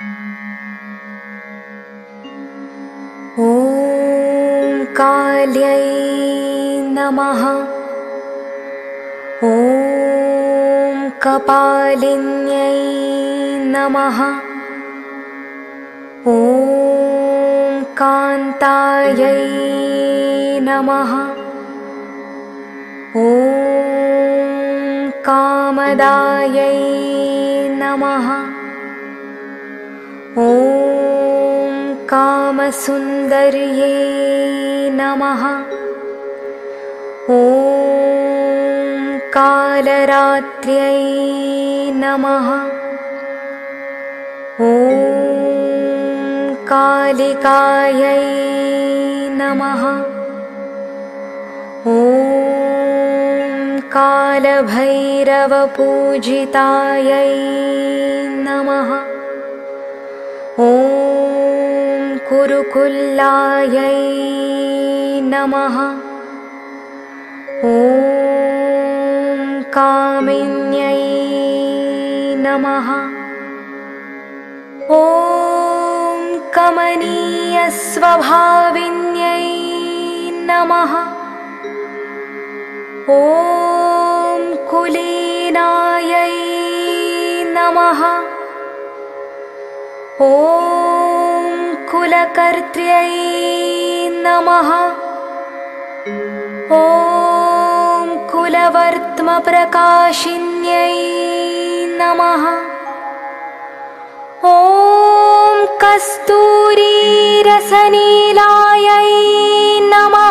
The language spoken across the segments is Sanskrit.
ॐ काल्यै नमः। ॐ कपालिन्यै नमः। ॐ कान्तायै नमः। ॐ कामदायै नमः ॐ कामसुन्दर्ये नमः। ॐ कालरात्र्यै नमः। ॐ कालिकायै नमः। ॐ कालभैरवपूजितायै नमः कुरुकुल्लायै नमः। ॐ कामिन्यै नमः। ॐ कमनीयस्वभाविन्यै नमः। ॐ कुलीनायै नमः। ॐ कुलकर्त्र्यै नमः। ॐ कुलवर्त्मप्रकाशिन्यै नमः। ॐ कस्तूरीरसनीलायै नमः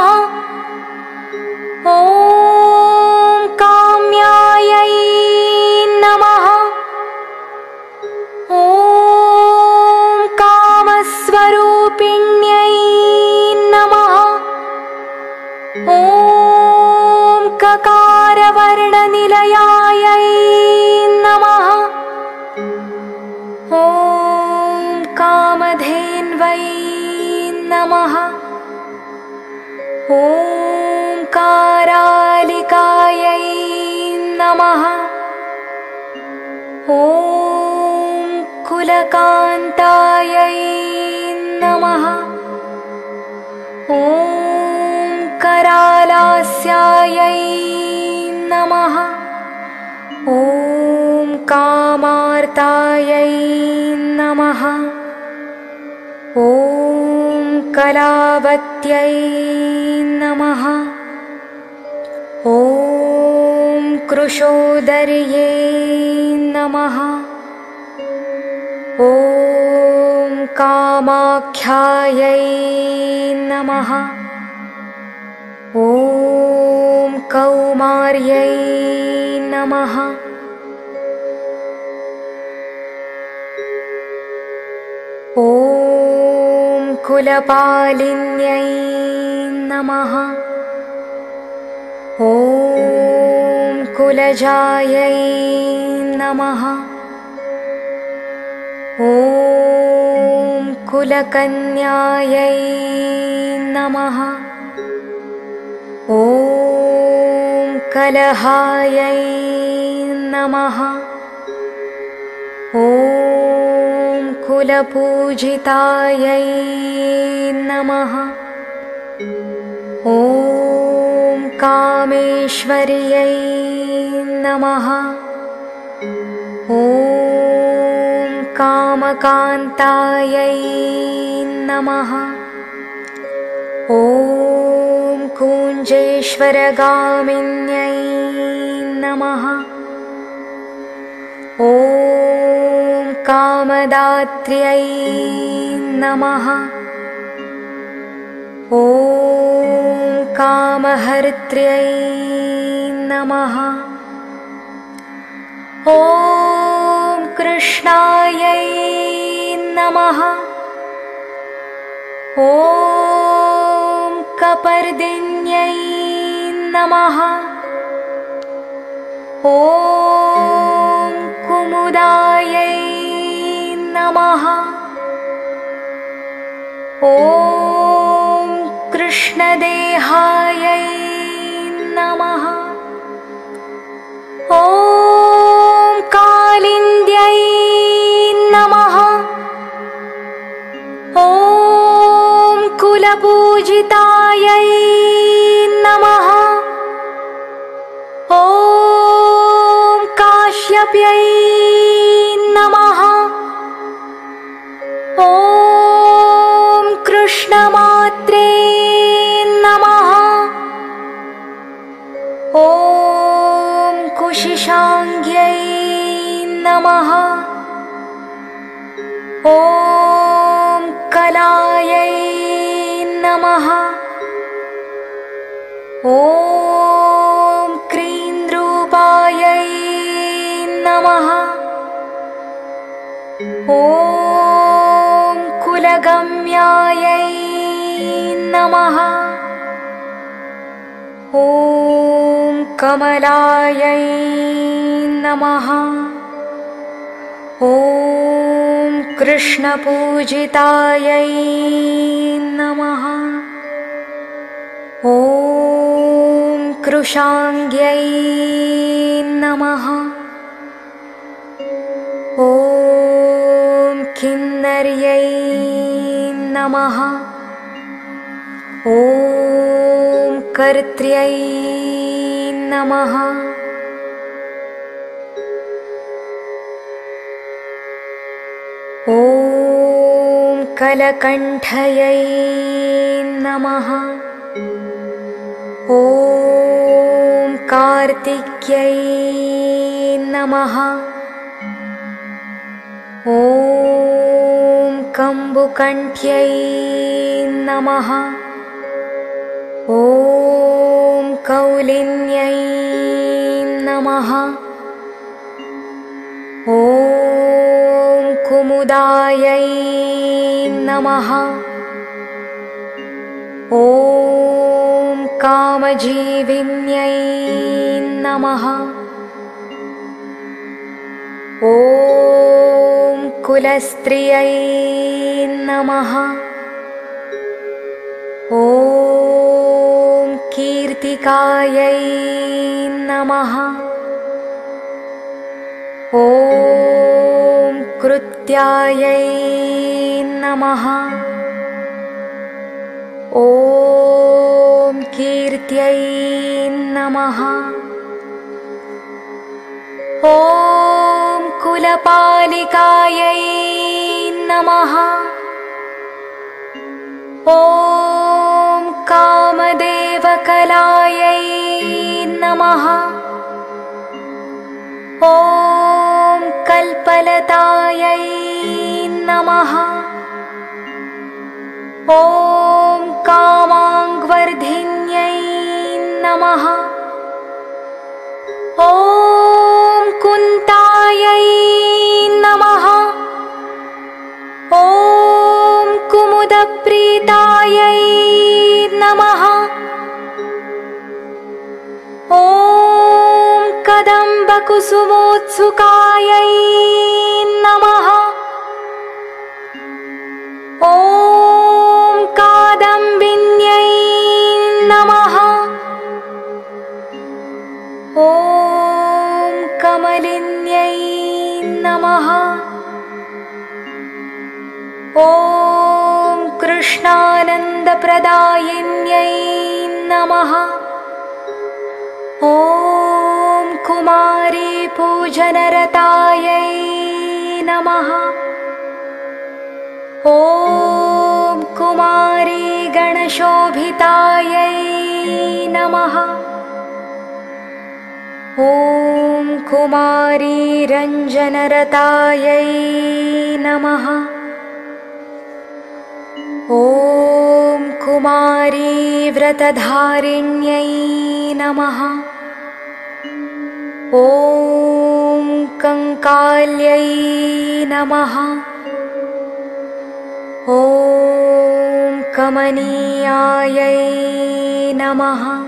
ॐ कुलकान्तायै नमः। ॐ करालास्यायै नमः। ॐ कामार्तायै नमः। ॐ कलावत्यै नमः। ॐ कृशोदर्ये नमः। ॐ कामाख्यायै नमः। ॐ कौमार्यै नमः। ॐ कुलपालिन्यै नमः। ॐ कुलजायै नमः। ॐ कुलकन्यायै नमः। ॐ कलहायै नमः। ॐ कुलपूजितायै नमः। ॐ कामेश्वर्यै नमः। ॐ कामकान्तायै नमः। ॐ कुञ्जेश्वरगामिन्यै नमः। ॐ कामदात्र्यै नमः। ॐ कामहर्त्र्यै नमः। ॐ कृष्णायै नमः। ॐ कपर्दिन्यै नमः। ॐ कुमुदायै नमः। ॐ कृष्णदेहायै नमः। ॐ कलायै नमः। ॐ क्रीन्द्रूपायै नमः। ॐ कुलगम्यायै नमः। ॐ कमलायै नमः ॐ कृष्णपूजितायै नमः। ॐ कृशाङ्ग्यै नमः। ॐ किन्नर्यै नमः। ॐ कर्त्र्यै नमः ॐ कलकण्ठयै नमः। ॐ कार्तिक्यै नमः। ॐ कम्बुकण्ठ्यै नमः। ॐ कौलिन्यै नमः। ॐ कुमुदायै नमः। ॐ कामजीविन्यै नमः। ॐ कुलस्त्रियै नमः। ॐ कीर्तिकायै नमः। ॐ कृत्यायै नमः। ॐ कीर्त्यै नमः। ॐ कुलपालिकायै नमः। ॐ कामदेवकलायै नमः नमः। ॐ कामाङ्वर्धिन्यै नमः। ॐ कुन्तायै नमः। ॐ कुमुदप्रीतायै नमः। ॐ कदम्बकुसुमोत्सुकायै कमलिन्यै नमः। ॐ कृष्णानन्दप्रदायिन्यै नमः। ॐ कुमारीपूजनरतायै नमः। ॐ कुमारीगणशोभितायै नमः। ॐ ॐ कुमारीव्रतधारिण्यै नमः। ॐ कङ्काल्यै नमः। ॐ कमनीयायै नमः।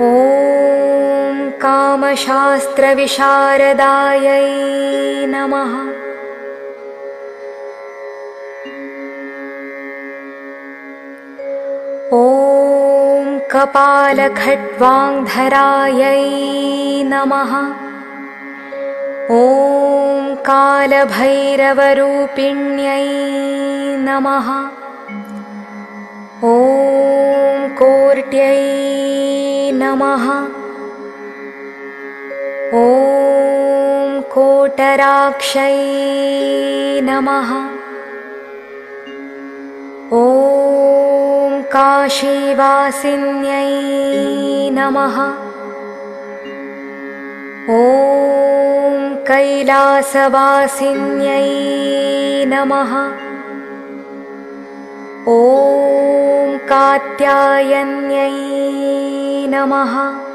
ॐ कामशास्त्रविशारदायै नमः। ॐ कपालखट्वाङ्धरायै नमः। ॐ कालभैरवरूपिण्यै नमः। ॐ कोर्ट्यै नमः ॐ कोटराक्षै नमः। ॐ काशीवासिन्यै नमः। ॐ कैलासवासिन्यै नमः। ॐ कात्यायन्यै नमः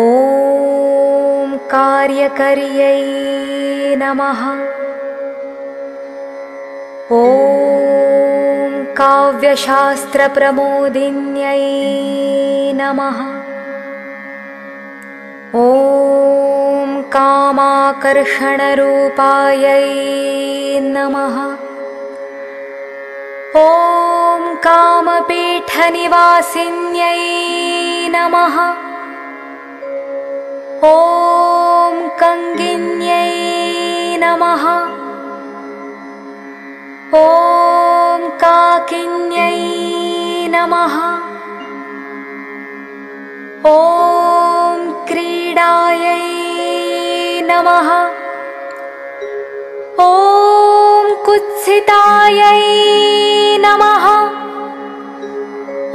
ॐ कार्यकर्यै नमः। ॐ काव्यशास्त्रप्रमोदिन्यै नमः। ॐ कामाकर्षणरूपायै नमः। ॐ कामपीठनिवासिन्यै नमः ॐ कङ्गिन्यै नमः। ॐ काकिन्यै नमः। ॐ क्रीडायै नमः। ॐ कुत्सितायै नमः।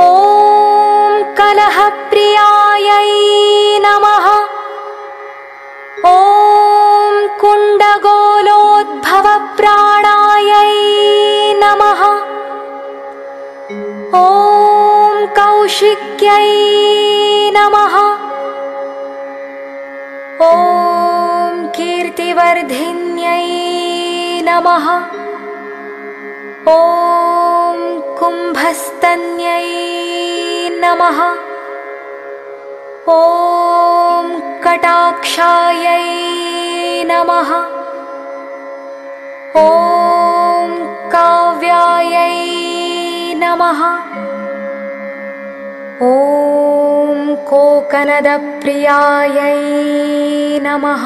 ॐ कलहप्रियायै कुण्डगोलोद्भवप्राणायै नमः। ॐ कौशिक्यै नमः। ॐ कीर्तिवर्धिन्यै नमः। ॐ कुम्भस्तन्यै नमः। ॐ कटाक्षायै नमः ॐ काव्यायै नमः। ॐ कोकनदप्रियायै नमः।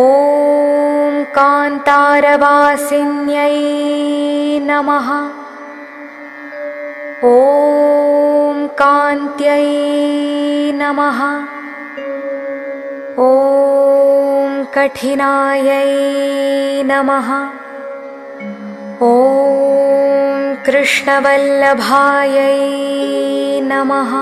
ॐ कान्तारवासिन्यै नमः। ॐ कान्त्यै नमः ॐ कठिनायै नमः। ॐ कृष्णवल्लभायै नमः